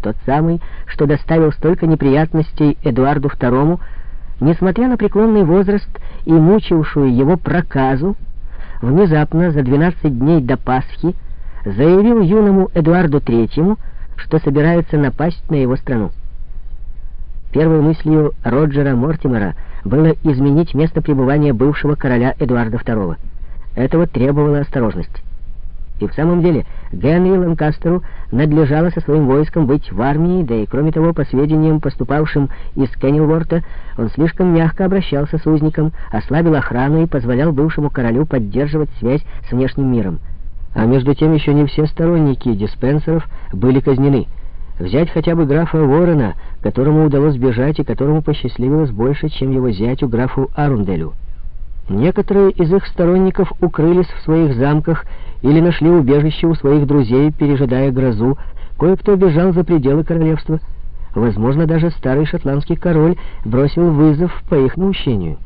тот самый, что доставил столько неприятностей Эдуарду II, несмотря на преклонный возраст и мучившую его проказу, внезапно за 12 дней до Пасхи заявил юному Эдуарду III, что собирается напасть на его страну. Первой мыслью Роджера Мортимера было изменить место пребывания бывшего короля Эдуарда II. Этого требовала осторожность. И в самом деле Генри Ланкастеру надлежало со своим войском быть в армии, да и кроме того, по сведениям, поступавшим из Кеннелворта, он слишком мягко обращался с узником, ослабил охрану и позволял бывшему королю поддерживать связь с внешним миром. А между тем еще не все сторонники диспенсеров были казнены. Взять хотя бы графа Ворона, которому удалось сбежать и которому посчастливилось больше, чем его зятю графу Арунделю. Некоторые из их сторонников укрылись в своих замках или нашли убежище у своих друзей, пережидая грозу. Кое-кто бежал за пределы королевства. Возможно, даже старый шотландский король бросил вызов по их наущению.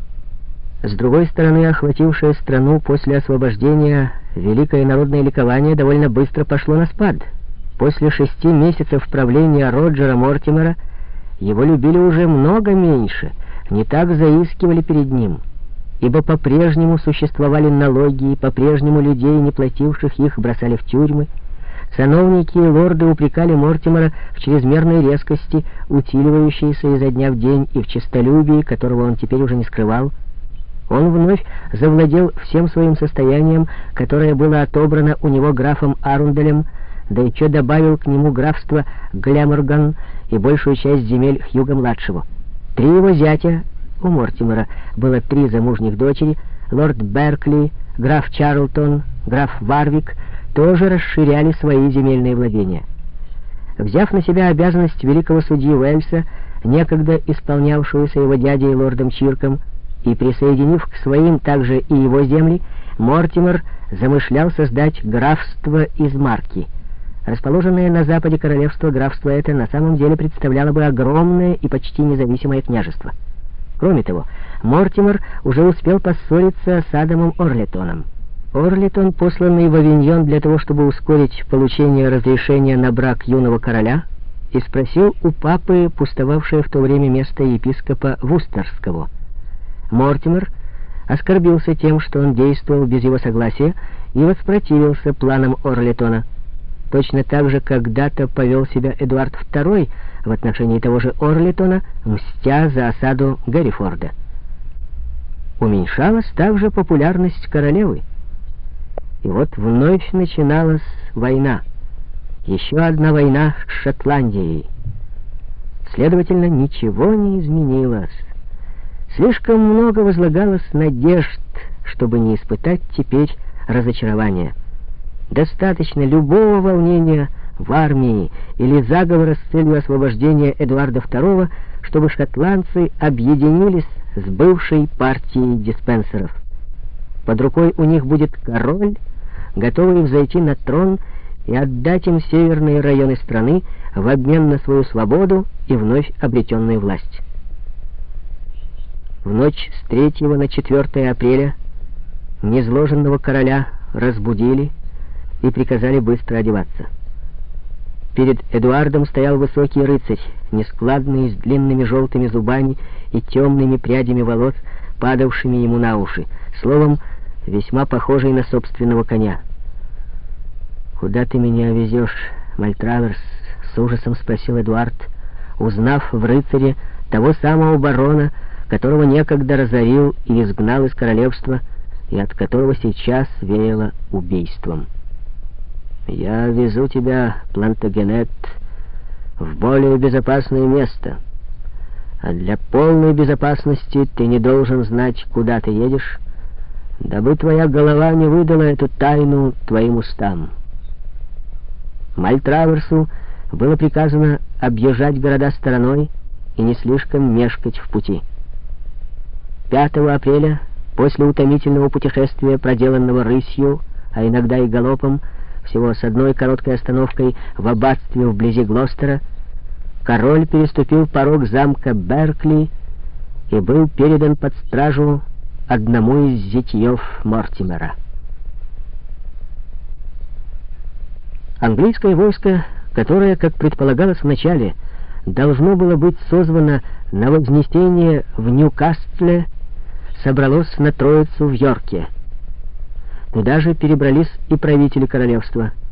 С другой стороны, охватившее страну после освобождения великое народное ликование довольно быстро пошло на спад. После шести месяцев правления Роджера Мортимера его любили уже много меньше, не так заискивали перед ним ибо по-прежнему существовали налоги, и по-прежнему людей, не плативших их, бросали в тюрьмы. Сановники и лорды упрекали Мортимера в чрезмерной резкости, утиливающейся изо дня в день, и в честолюбии, которого он теперь уже не скрывал. Он вновь завладел всем своим состоянием, которое было отобрано у него графом Арунделем, да еще добавил к нему графство Гляморган и большую часть земель Хьюга-младшего. Три его зятя, у Мортимера было три замужних дочери, лорд Беркли, граф Чарлтон, граф Варвик тоже расширяли свои земельные владения. Взяв на себя обязанность великого судьи Уэльса, некогда исполнявшуюся его дядей лордом Чирком, и присоединив к своим также и его земли, Мортимер замышлял создать графство из Марки. Расположенное на западе королевство графство это на самом деле представляло бы огромное и почти независимое княжество. Кроме того, Мортимер уже успел поссориться с Адамом Орлетоном. Орлетон, посланный в Авиньон для того, чтобы ускорить получение разрешения на брак юного короля, и спросил у папы, пустовавшее в то время место епископа Вустерского. Мортимер оскорбился тем, что он действовал без его согласия, и воспротивился планам Орлетона. Точно так же когда-то повел себя Эдуард II в отношении того же Орлитона, мстя за осаду Гаррифорда. Уменьшалась также популярность королевы. И вот вновь начиналась война. Еще одна война с Шотландией. Следовательно, ничего не изменилось. Слишком много возлагалось надежд, чтобы не испытать теперь разочарования. Достаточно любого волнения в армии или заговора с целью освобождения Эдуарда II, чтобы шотландцы объединились с бывшей партией диспенсеров. Под рукой у них будет король, готовый взойти на трон и отдать им северные районы страны в обмен на свою свободу и вновь обретенную власть. В ночь с 3 на 4 апреля незложенного короля разбудили, и приказали быстро одеваться. Перед Эдуардом стоял высокий рыцарь, нескладный, с длинными желтыми зубами и темными прядями волос, падавшими ему на уши, словом, весьма похожий на собственного коня. «Куда ты меня везешь, Мальтраверс?» — с ужасом спросил Эдуард, узнав в рыцаре того самого барона, которого некогда разорил и изгнал из королевства, и от которого сейчас веяло убийством. Я везу тебя, Плантагенет, в более безопасное место. А для полной безопасности ты не должен знать, куда ты едешь, дабы твоя голова не выдала эту тайну твоим устам. Мальтраверсу было приказано объезжать города стороной и не слишком мешкать в пути. 5 апреля, после утомительного путешествия, проделанного рысью, а иногда и галопом, всего с одной короткой остановкой в аббатстве вблизи Глостера, король переступил порог замка Беркли и был передан под стражу одному из зятьев Мортимера. Английское войско, которое, как предполагалось вначале, должно было быть созвано на вознесение в Ньюкасле, собралось на Троицу в Йорке. Туда же перебрались и правители королевства —